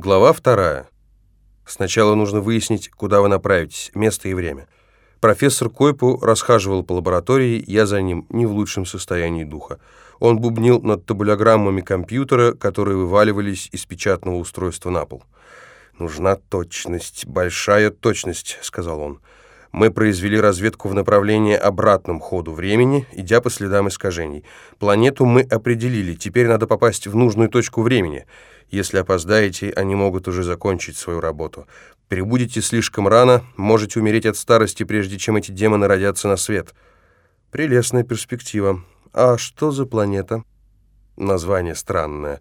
Глава вторая. Сначала нужно выяснить, куда вы направитесь, место и время. Профессор Койпу расхаживал по лаборатории, я за ним не в лучшем состоянии духа. Он бубнил над табуляграммами компьютера, которые вываливались из печатного устройства на пол. «Нужна точность, большая точность», — сказал он. «Мы произвели разведку в направлении обратном ходу времени, идя по следам искажений. Планету мы определили, теперь надо попасть в нужную точку времени». Если опоздаете, они могут уже закончить свою работу. Прибудете слишком рано, можете умереть от старости, прежде чем эти демоны родятся на свет. Прелестная перспектива. А что за планета? Название странное.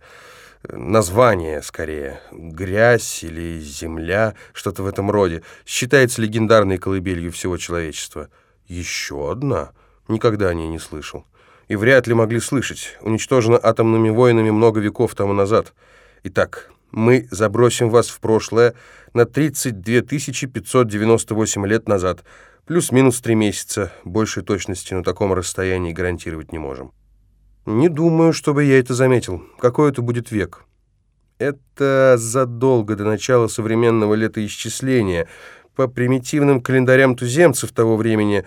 Название, скорее. Грязь или земля, что-то в этом роде. Считается легендарной колыбелью всего человечества. Еще одна? Никогда о ней не слышал. И вряд ли могли слышать. Уничтожена атомными войнами много веков тому назад. Итак, мы забросим вас в прошлое на 32 598 лет назад, плюс-минус три месяца. Большей точности на таком расстоянии гарантировать не можем. Не думаю, чтобы я это заметил. Какой это будет век? Это задолго до начала современного летоисчисления. По примитивным календарям туземцев того времени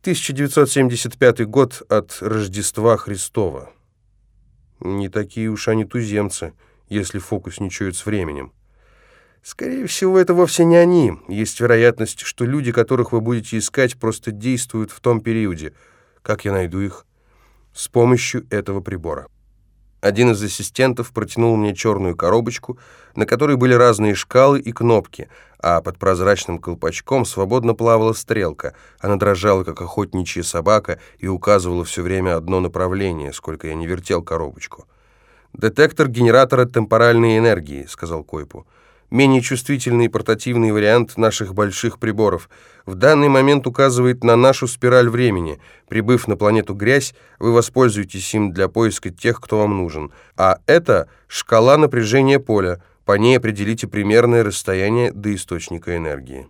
1975 год от Рождества Христова. Не такие уж они туземцы если фокусничают с временем. Скорее всего, это вовсе не они. Есть вероятность, что люди, которых вы будете искать, просто действуют в том периоде. Как я найду их? С помощью этого прибора. Один из ассистентов протянул мне черную коробочку, на которой были разные шкалы и кнопки, а под прозрачным колпачком свободно плавала стрелка. Она дрожала, как охотничья собака, и указывала все время одно направление, сколько я не вертел коробочку. «Детектор генератора темпоральной энергии», — сказал Койпу. «Менее чувствительный портативный вариант наших больших приборов. В данный момент указывает на нашу спираль времени. Прибыв на планету Грязь, вы воспользуетесь им для поиска тех, кто вам нужен. А это шкала напряжения поля. По ней определите примерное расстояние до источника энергии».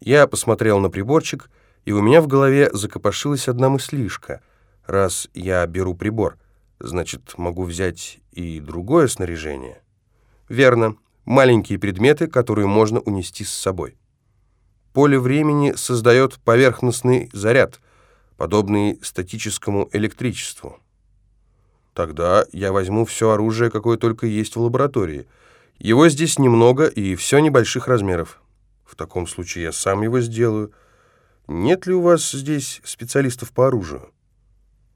Я посмотрел на приборчик, и у меня в голове закопошилась одна мыслишка. Раз я беру прибор — Значит, могу взять и другое снаряжение? Верно. Маленькие предметы, которые можно унести с собой. Поле времени создает поверхностный заряд, подобный статическому электричеству. Тогда я возьму все оружие, какое только есть в лаборатории. Его здесь немного и все небольших размеров. В таком случае я сам его сделаю. Нет ли у вас здесь специалистов по оружию?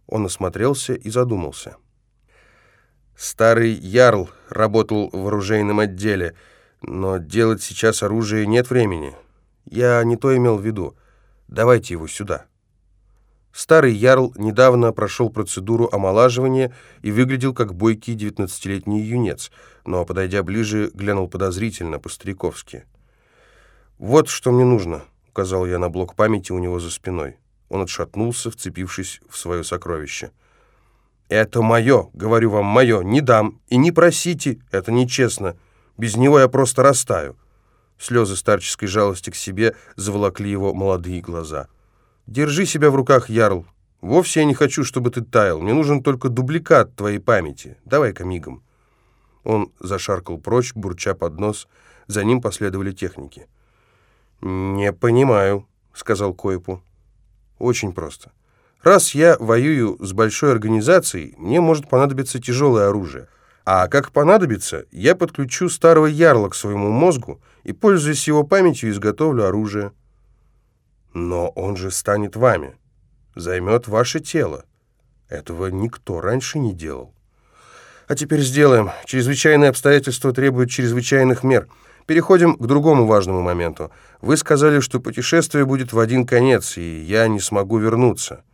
Он осмотрелся и задумался. Старый Ярл работал в оружейном отделе, но делать сейчас оружие нет времени. Я не то имел в виду. Давайте его сюда. Старый Ярл недавно прошел процедуру омолаживания и выглядел как бойкий девятнадцатилетний юнец, но, подойдя ближе, глянул подозрительно, по-стариковски. «Вот что мне нужно», — указал я на блок памяти у него за спиной. Он отшатнулся, вцепившись в свое сокровище. «Это мое, говорю вам, мое, не дам. И не просите, это нечестно. Без него я просто растаю». Слезы старческой жалости к себе заволокли его молодые глаза. «Держи себя в руках, Ярл. Вовсе я не хочу, чтобы ты таял. Мне нужен только дубликат твоей памяти. Давай-ка мигом». Он зашаркал прочь, бурча под нос. За ним последовали техники. «Не понимаю», — сказал Койпу. Очень просто. Раз я воюю с большой организацией, мне может понадобиться тяжелое оружие. А как понадобится, я подключу старого ярла к своему мозгу и, пользуясь его памятью, изготовлю оружие. Но он же станет вами, займет ваше тело. Этого никто раньше не делал. А теперь сделаем. Чрезвычайные обстоятельства требуют чрезвычайных мер — Переходим к другому важному моменту. Вы сказали, что путешествие будет в один конец, и я не смогу вернуться.